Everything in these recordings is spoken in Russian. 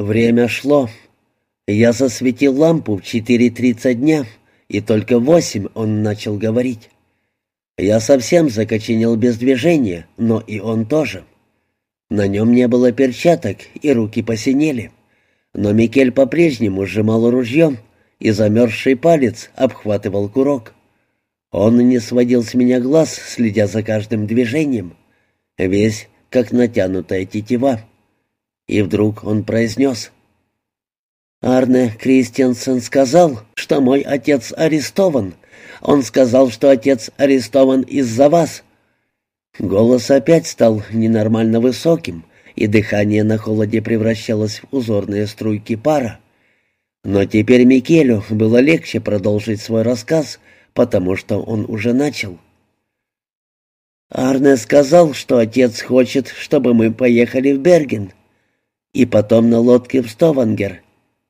Время шло. Я засветил лампу в 4.30 дня, и только в восемь он начал говорить. Я совсем закоченел без движения, но и он тоже. На нем не было перчаток, и руки посинели. Но Микель по-прежнему сжимал ружье, и замерзший палец обхватывал курок. Он не сводил с меня глаз, следя за каждым движением. Весь, как натянутая тетива. И вдруг он произнес. «Арне Кристиансен сказал, что мой отец арестован. Он сказал, что отец арестован из-за вас». Голос опять стал ненормально высоким, и дыхание на холоде превращалось в узорные струйки пара. Но теперь Микелю было легче продолжить свой рассказ, потому что он уже начал. Арне сказал, что отец хочет, чтобы мы поехали в Берген, и потом на лодке в Стовангер,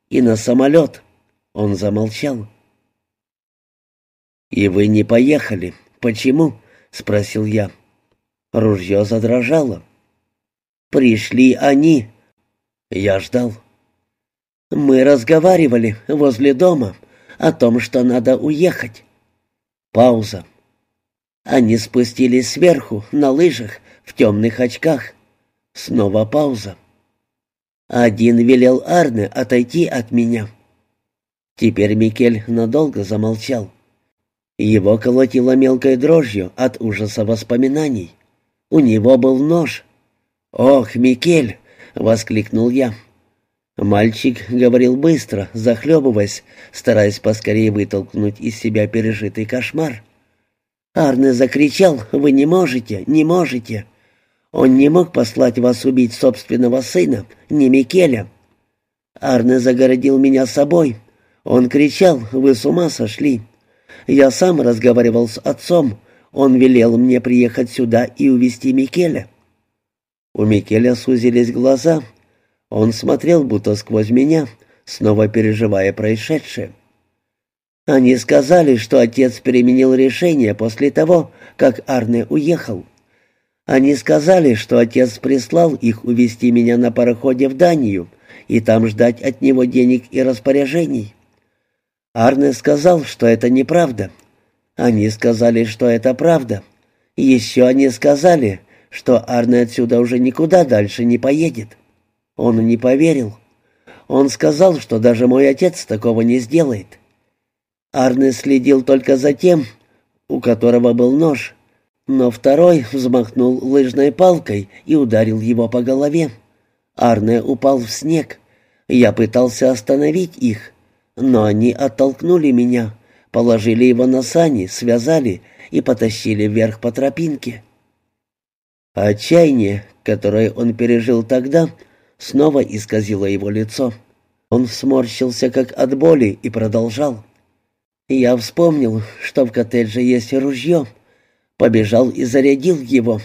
и на самолет. Он замолчал. «И вы не поехали. Почему?» — спросил я. Ружье задрожало. «Пришли они». Я ждал. «Мы разговаривали возле дома о том, что надо уехать». Пауза. Они спустились сверху, на лыжах, в темных очках. Снова пауза. Один велел Арне отойти от меня. Теперь Микель надолго замолчал. Его колотило мелкой дрожью от ужаса воспоминаний. У него был нож. «Ох, Микель!» — воскликнул я. Мальчик говорил быстро, захлебываясь, стараясь поскорее вытолкнуть из себя пережитый кошмар. Арне закричал «Вы не можете, не можете!» Он не мог послать вас убить собственного сына, не Микеля. Арне загородил меня собой. Он кричал «Вы с ума сошли!» Я сам разговаривал с отцом. Он велел мне приехать сюда и увезти Микеля. У Микеля сузились глаза. Он смотрел будто сквозь меня, снова переживая происшедшее. Они сказали, что отец переменил решение после того, как Арне уехал. Они сказали, что отец прислал их увезти меня на пароходе в Данию и там ждать от него денег и распоряжений. Арне сказал, что это неправда. Они сказали, что это правда. Еще они сказали, что Арне отсюда уже никуда дальше не поедет. Он не поверил. Он сказал, что даже мой отец такого не сделает. Арне следил только за тем, у которого был нож, но второй взмахнул лыжной палкой и ударил его по голове. Арне упал в снег. Я пытался остановить их, но они оттолкнули меня, положили его на сани, связали и потащили вверх по тропинке. Отчаяние, которое он пережил тогда, снова исказило его лицо. Он сморщился как от боли и продолжал. Я вспомнил, что в коттедже есть ружье. Побежал и зарядил его.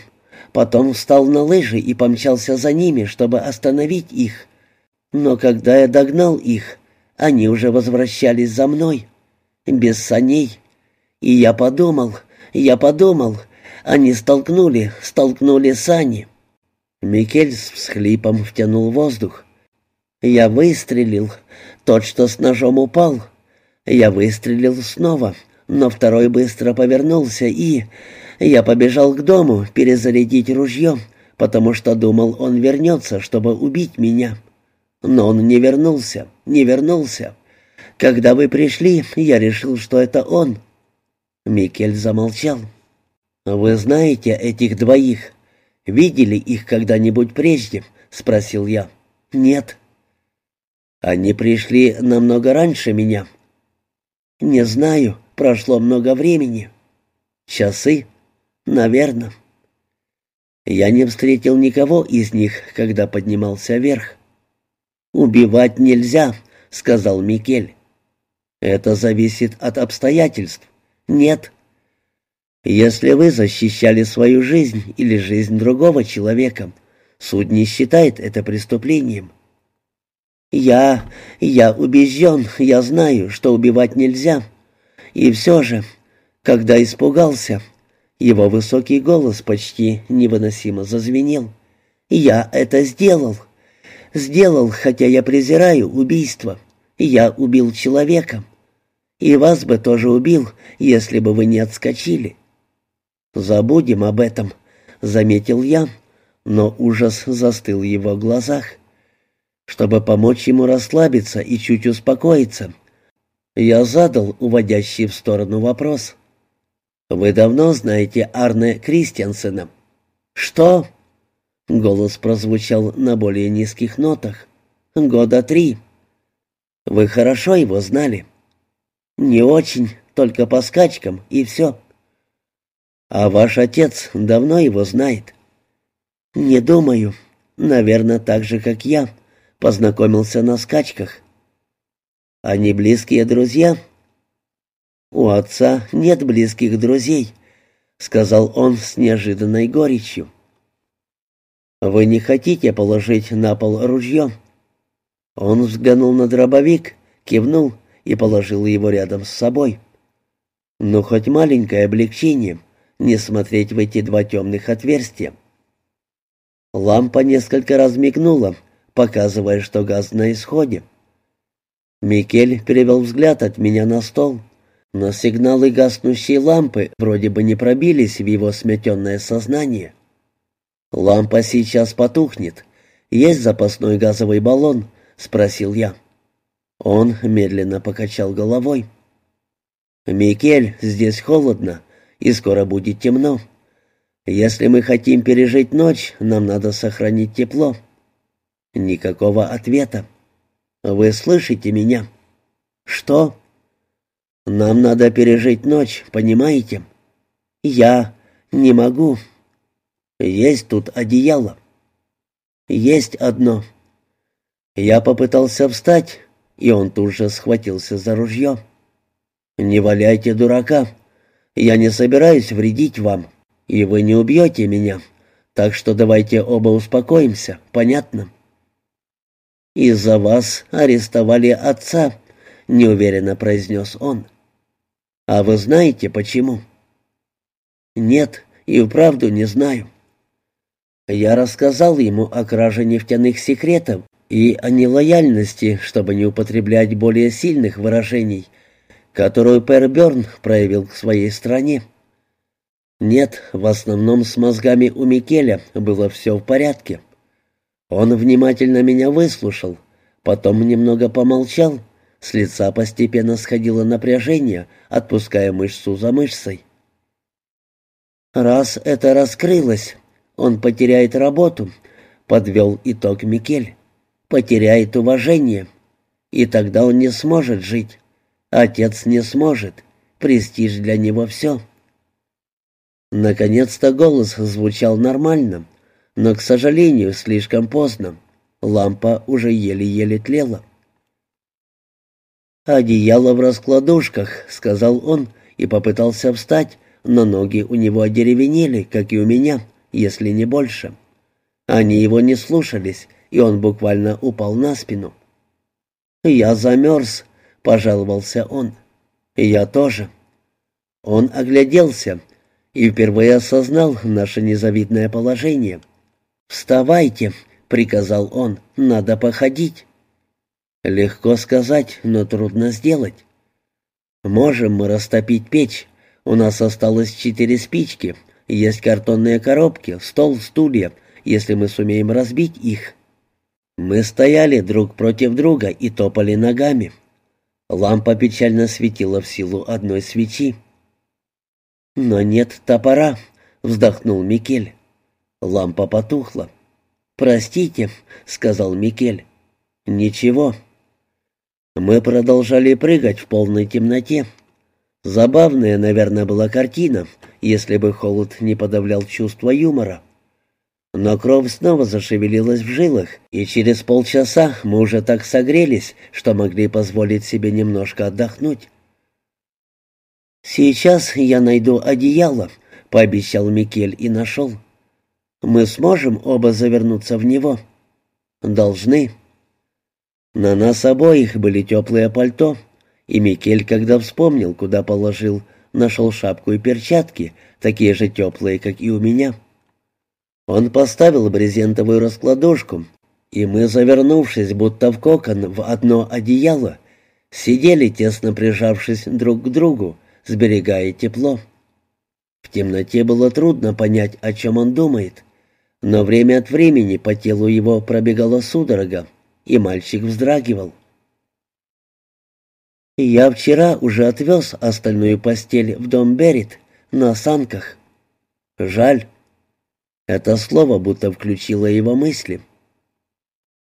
Потом встал на лыжи и помчался за ними, чтобы остановить их. Но когда я догнал их, они уже возвращались за мной. Без саней. И я подумал, я подумал, они столкнули, столкнули сани. Микель с всхлипом втянул воздух. Я выстрелил. Тот, что с ножом упал, я выстрелил снова, но второй быстро повернулся и... Я побежал к дому перезарядить ружье, потому что думал, он вернется, чтобы убить меня. Но он не вернулся, не вернулся. Когда вы пришли, я решил, что это он. Микель замолчал. «Вы знаете этих двоих? Видели их когда-нибудь прежде?» — спросил я. «Нет». «Они пришли намного раньше меня». «Не знаю. Прошло много времени». «Часы?» «Наверное». Я не встретил никого из них, когда поднимался вверх. «Убивать нельзя», — сказал Микель. «Это зависит от обстоятельств». «Нет». «Если вы защищали свою жизнь или жизнь другого человека, суд не считает это преступлением. «Я... я убежден, я знаю, что убивать нельзя. И все же, когда испугался, его высокий голос почти невыносимо зазвенел. Я это сделал. Сделал, хотя я презираю убийство. Я убил человека. И вас бы тоже убил, если бы вы не отскочили. Забудем об этом, заметил я, но ужас застыл в его глазах. Чтобы помочь ему расслабиться и чуть успокоиться, я задал уводящий в сторону вопрос. «Вы давно знаете Арне Кристиансена?» «Что?» Голос прозвучал на более низких нотах. «Года три». «Вы хорошо его знали?» «Не очень, только по скачкам, и все». «А ваш отец давно его знает?» «Не думаю. Наверное, так же, как я. Познакомился на скачках». «Они близкие друзья?» «У отца нет близких друзей», — сказал он с неожиданной горечью. «Вы не хотите положить на пол ружье?» Он взглянул на дробовик, кивнул и положил его рядом с собой. «Ну, хоть маленькое облегчение, не смотреть в эти два темных отверстия». Лампа несколько раз мигнула, показывая, что газ на исходе. Микель перевел взгляд от меня на стол — но сигналы гаснущей лампы вроде бы не пробились в его сметенное сознание. «Лампа сейчас потухнет. Есть запасной газовый баллон?» — спросил я. Он медленно покачал головой. «Микель, здесь холодно, и скоро будет темно. Если мы хотим пережить ночь, нам надо сохранить тепло». Никакого ответа. «Вы слышите меня?» «Что?» Нам надо пережить ночь, понимаете? Я не могу. Есть тут одеяло. Есть одно. Я попытался встать, и он тут же схватился за ружье. «Не валяйте дурака. Я не собираюсь вредить вам, и вы не убьете меня, так что давайте оба успокоимся, понятно?» «Из-за вас арестовали отца», — неуверенно произнес он. «А вы знаете, почему?» «Нет, и вправду не знаю». Я рассказал ему о краже нефтяных секретов и о нелояльности, чтобы не употреблять более сильных выражений, которую Пер Бёрн проявил к своей стране. Нет, в основном с мозгами у Микеля было все в порядке. Он внимательно меня выслушал, потом немного помолчал с лица постепенно сходило напряжение, отпуская мышцу за мышцей. «Раз это раскрылось, он потеряет работу», — подвел итог Микель. «Потеряет уважение, и тогда он не сможет жить. Отец не сможет. Престиж для него все». Наконец-то голос звучал нормально, но, к сожалению, слишком поздно. Лампа уже еле-еле тлела. «Одеяло в раскладушках», — сказал он и попытался встать, но ноги у него одеревенели, как и у меня, если не больше. Они его не слушались, и он буквально упал на спину. «Я замерз», — пожаловался он. «Я тоже». Он огляделся и впервые осознал наше незавидное положение. «Вставайте», — приказал он, — «надо походить». Легко сказать, но трудно сделать. Можем мы растопить печь. У нас осталось четыре спички, есть картонные коробки, стол, стулья, если мы сумеем разбить их. Мы стояли друг против друга и топали ногами. Лампа печально светила в силу одной свечи. «Но нет топора», — вздохнул Микель. Лампа потухла. «Простите», — сказал Микель. «Ничего, мы продолжали прыгать в полной темноте. Забавная, наверное, была картина, если бы холод не подавлял чувство юмора. Но кровь снова зашевелилась в жилах, и через полчаса мы уже так согрелись, что могли позволить себе немножко отдохнуть. «Сейчас я найду одеяло», — пообещал Микель и нашел. «Мы сможем оба завернуться в него?» «Должны». На нас обоих были теплые пальто, и Микель, когда вспомнил, куда положил, нашел шапку и перчатки, такие же теплые, как и у меня. Он поставил брезентовую раскладушку, И мы, завернувшись, будто в кокон, в одно одеяло, сидели, тесно прижавшись друг к другу, сберегая тепло. В темноте было трудно понять, о чем он думает, но время от времени по телу его пробегала судорога, и мальчик вздрагивал. «Я вчера уже отвез остальную постель в дом Берет на санках. Жаль». Это слово будто включило его мысли.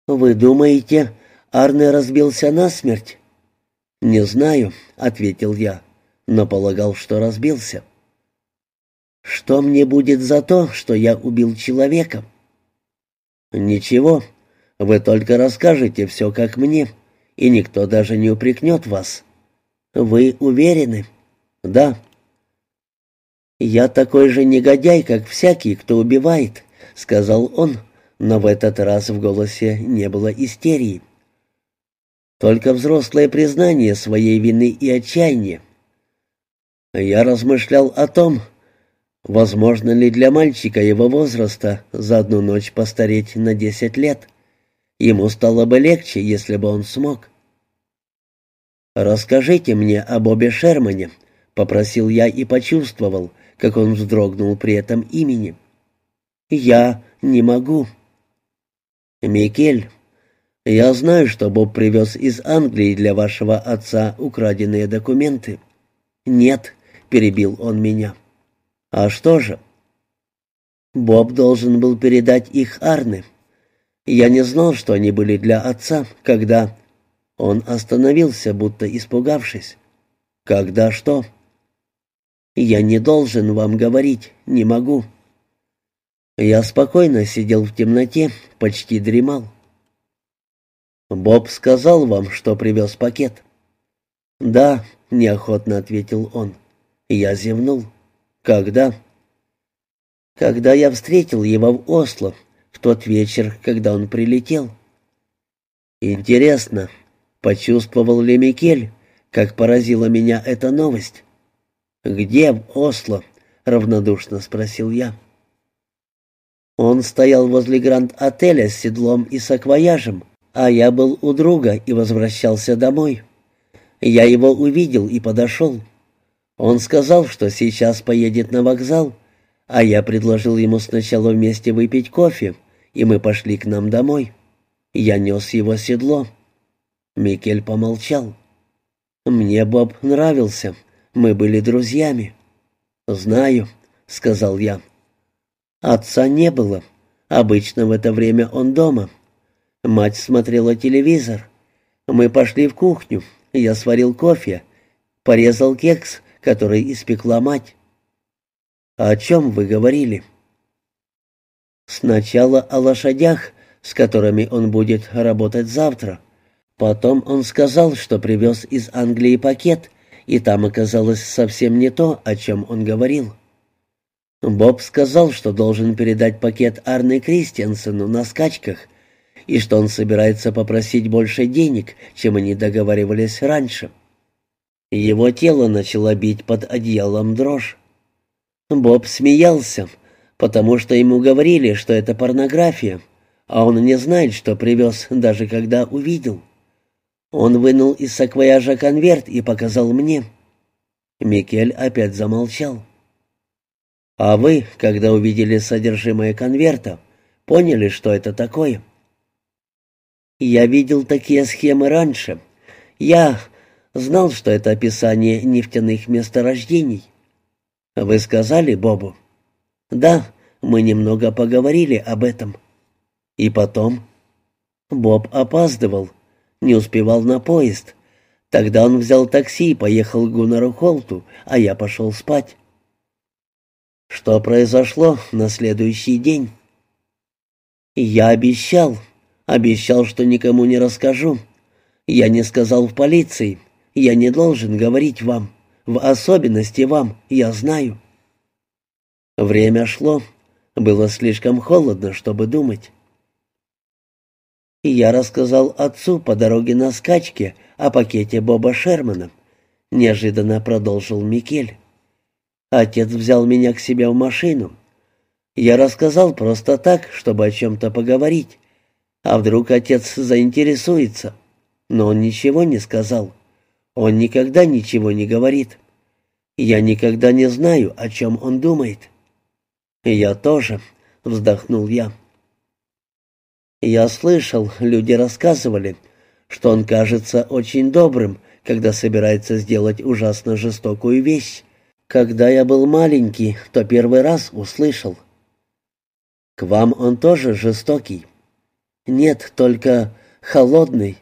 «Вы думаете, Арне разбился насмерть?» «Не знаю», — ответил я, но полагал, что разбился. «Что мне будет за то, что я убил человека?» «Ничего, вы только расскажете все как мне, и никто даже не упрекнет вас. Вы уверены?» «Да». «Я такой же негодяй, как всякий, кто убивает», — сказал он, но в этот раз в голосе не было истерии. Только взрослое признание своей вины и отчаяния. Я размышлял о том, возможно ли для мальчика его возраста за одну ночь постареть на десять лет. Ему стало бы легче, если бы он смог. «Расскажите мне об Бобе Шермане», — попросил я и почувствовал, как он вздрогнул при этом имени. «Я не могу». «Микель, я знаю, что Боб привез из Англии для вашего отца украденные документы». «Нет», — перебил он меня. «А что же?» «Боб должен был передать их Арне. Я не знал, что они были для отца, когда...» Он остановился, будто испугавшись. «Когда что?» «Я не должен вам говорить, не могу». Я спокойно сидел в темноте, почти дремал. «Боб сказал вам, что привез пакет?» «Да», — неохотно ответил он. Я зевнул. «Когда?» «Когда я встретил его в Осло, в тот вечер, когда он прилетел». «Интересно, Почувствовал ли Микель, как поразила меня эта новость? «Где в Осло?» — равнодушно спросил я. Он стоял возле гранд-отеля с седлом и саквояжем, а я был у друга и возвращался домой. Я его увидел и подошел. Он сказал, что сейчас поедет на вокзал, а я предложил ему сначала вместе выпить кофе, и мы пошли к нам домой. Я нес его седло. Микель помолчал. «Мне Боб нравился. Мы были друзьями». «Знаю», — сказал я. «Отца не было. Обычно в это время он дома. Мать смотрела телевизор. Мы пошли в кухню. Я сварил кофе, порезал кекс, который испекла мать». «О чем вы говорили?» «Сначала о лошадях, с которыми он будет работать завтра». Потом он сказал, что привез из Англии пакет, и там оказалось совсем не то, о чем он говорил. Боб сказал, что должен передать пакет Арне Кристиансену на скачках, и что он собирается попросить больше денег, чем они договаривались раньше. Его тело начало бить под одеялом дрожь. Боб смеялся, потому что ему говорили, что это порнография, а он не знает, что привез, даже когда увидел. Он вынул из саквояжа конверт и показал мне. Микель опять замолчал. «А вы, когда увидели содержимое конверта, поняли, что это такое?» «Я видел такие схемы раньше. Я знал, что это описание нефтяных месторождений». «Вы сказали Бобу?» «Да, мы немного поговорили об этом». «И потом?» Боб опаздывал, не успевал на поезд. Тогда он взял такси и поехал к Гуннеру Холту, а я пошел спать. Что произошло на следующий день? Я обещал, обещал, что никому не расскажу. Я не сказал в полиции, я не должен говорить вам, в особенности вам, я знаю. Время шло, было слишком холодно, чтобы думать. Я рассказал отцу по дороге на скачке о пакете Боба Шермана. Неожиданно продолжил Микель. Отец взял меня к себе в машину. Я рассказал просто так, чтобы о чем-то поговорить. А вдруг отец заинтересуется? Но он ничего не сказал. Он никогда ничего не говорит. Я никогда не знаю, о чем он думает. Я тоже, вздохнул я. Я слышал, люди рассказывали, что он кажется очень добрым, когда собирается сделать ужасно жестокую вещь. Когда я был маленький, то первый раз услышал. К вам он тоже жестокий. Нет, только холодный.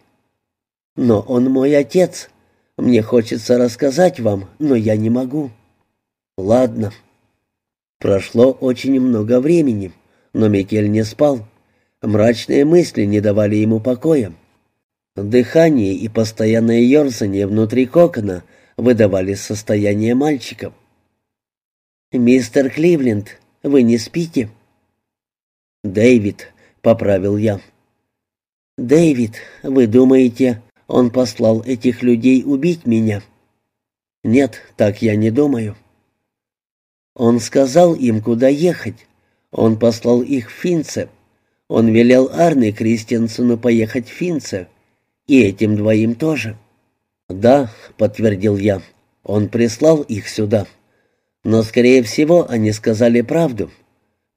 Но он мой отец. Мне хочется рассказать вам, но я не могу. Ладно. Прошло очень много времени, но Микель не спал. Мрачные мысли не давали ему покоя. Дыхание и постоянное ерзание внутри кокона выдавали состояние мальчика. «Мистер Кливленд, вы не спите?» «Дэвид», — поправил я. «Дэвид, вы думаете, он послал этих людей убить меня?» «Нет, так я не думаю». Он сказал им, куда ехать. Он послал их в Финце. Он велел Арне Кристиансону поехать в Финце. И этим двоим тоже. «Да», — подтвердил я, — «он прислал их сюда. Но, скорее всего, они сказали правду.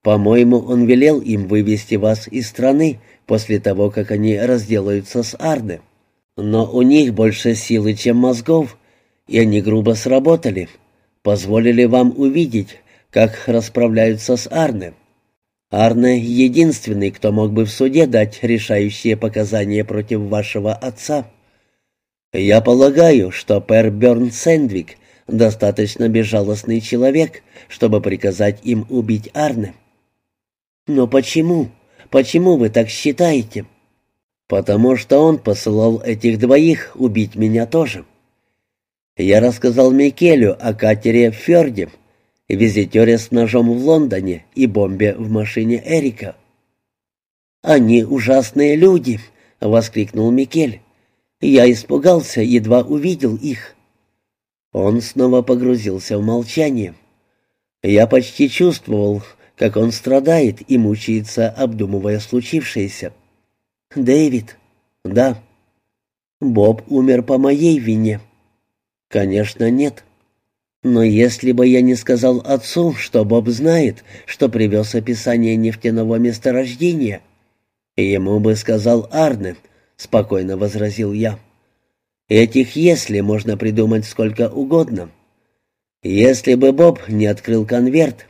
По-моему, он велел им вывести вас из страны после того, как они разделаются с Арне. Но у них больше силы, чем мозгов, и они грубо сработали. Позволили вам увидеть, как расправляются с Арне. Арне — единственный, кто мог бы в суде дать решающие показания против вашего отца. Я полагаю, что пэр Бёрн Сэндвик достаточно безжалостный человек, чтобы приказать им убить Арне. Но почему? Почему вы так считаете? Потому что он посылал этих двоих убить меня тоже. Я рассказал Микелю о катере в Фёрде, визитере с ножом в Лондоне и бомбе в машине Эрика. «Они ужасные люди!» — воскликнул Микель. «Я испугался, едва увидел их». Он снова погрузился в молчание. Я почти чувствовал, как он страдает и мучается, обдумывая случившееся. «Дэвид?» «Да». «Боб умер по моей вине?» «Конечно, нет». Но если бы я не сказал отцу, что Боб знает, что привез описание нефтяного месторождения, ему бы сказал Арне, спокойно возразил я. Этих «если» можно придумать сколько угодно. Если бы Боб не открыл конверт,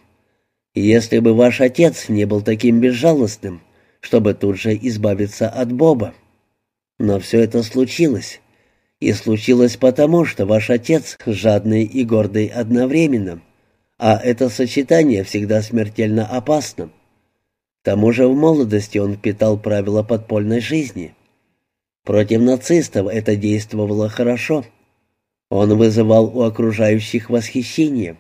если бы ваш отец не был таким безжалостным, чтобы тут же избавиться от Боба. Но все это случилось. И случилось потому, что ваш отец жадный и гордый одновременно, а это сочетание всегда смертельно опасно. К тому же в молодости он впитал правила подпольной жизни. Против нацистов это действовало хорошо. Он вызывал у окружающих восхищение.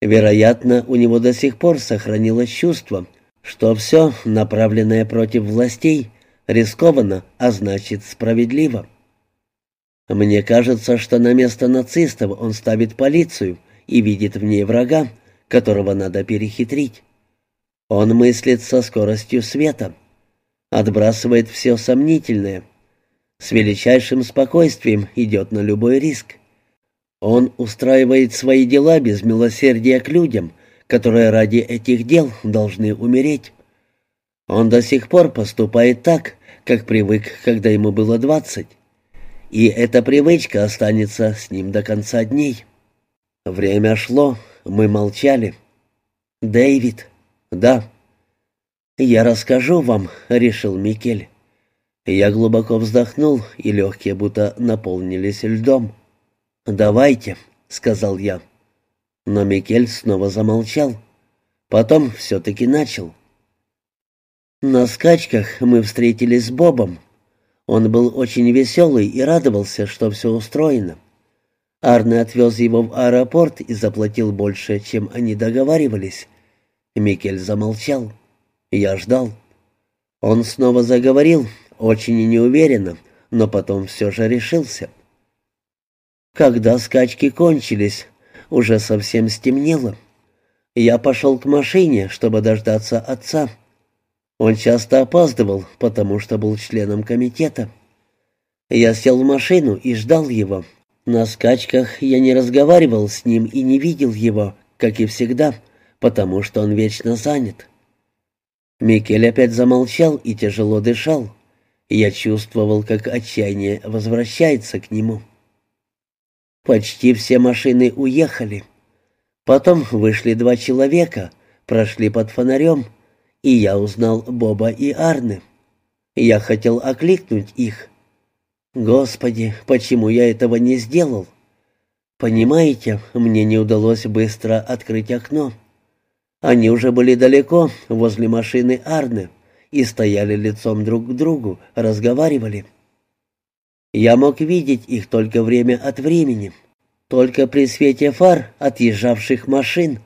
Вероятно, у него до сих пор сохранилось чувство, что все, направленное против властей, рискованно, а значит справедливо. Мне кажется, что на место нацистов он ставит полицию и видит в ней врага, которого надо перехитрить. Он мыслит со скоростью света, отбрасывает все сомнительное, с величайшим спокойствием идет на любой риск. Он устраивает свои дела без милосердия к людям, которые ради этих дел должны умереть. Он до сих пор поступает так, как привык, когда ему было двадцать и эта привычка останется с ним до конца дней. Время шло, мы молчали. «Дэвид?» «Да». «Я расскажу вам», — решил Микель. Я глубоко вздохнул, и легкие будто наполнились льдом. «Давайте», — сказал я. Но Микель снова замолчал. Потом все-таки начал. «На скачках мы встретились с Бобом. Он был очень веселый и радовался, что все устроено. Арне отвез его в аэропорт и заплатил больше, чем они договаривались. Микель замолчал. Я ждал. Он снова заговорил, очень неуверенно, но потом все же решился. Когда скачки кончились, уже совсем стемнело. Я пошел к машине, чтобы дождаться отца. Он часто опаздывал, потому что был членом комитета. Я сел в машину и ждал его. На скачках я не разговаривал с ним и не видел его, как и всегда, потому что он вечно занят. Микель опять замолчал и тяжело дышал. Я чувствовал, как отчаяние возвращается к нему. Почти все машины уехали. Потом вышли два человека, прошли под фонарем, и я узнал Боба и Арны. Я хотел окликнуть их. Господи, почему я этого не сделал? Понимаете, мне не удалось быстро открыть окно. Они уже были далеко, возле машины Арны, и стояли лицом друг к другу, разговаривали. Я мог видеть их только время от времени, только при свете фар отъезжавших машин.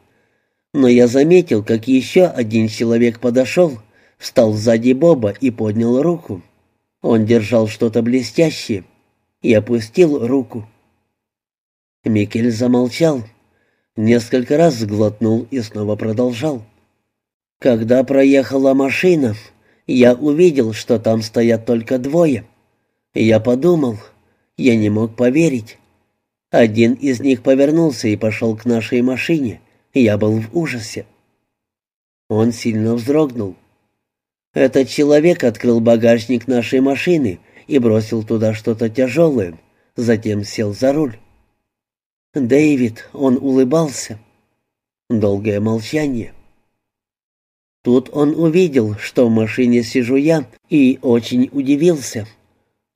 Но я заметил, как еще один человек подошел, встал сзади Боба и поднял руку. Он держал что-то блестящее и опустил руку. Микель замолчал, несколько раз сглотнул и снова продолжал. Когда проехала машина, я увидел, что там стоят только двое. Я подумал, я не мог поверить. Один из них повернулся и пошел к нашей машине. Я был в ужасе. Он сильно вздрогнул. Этот человек открыл багажник нашей машины и бросил туда что-то тяжелое, затем сел за руль. Дэвид, он улыбался. Долгое молчание. Тут он увидел, что в машине сижу я, и очень удивился.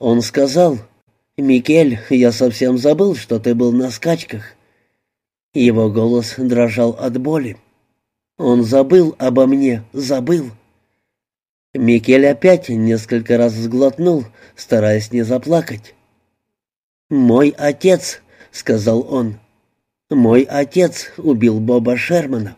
Он сказал, «Микель, я совсем забыл, что ты был на скачках». Его голос дрожал от боли. Он забыл обо мне, забыл. Микель опять несколько раз сглотнул, стараясь не заплакать. «Мой отец», — сказал он, — «мой отец убил Боба Шермана».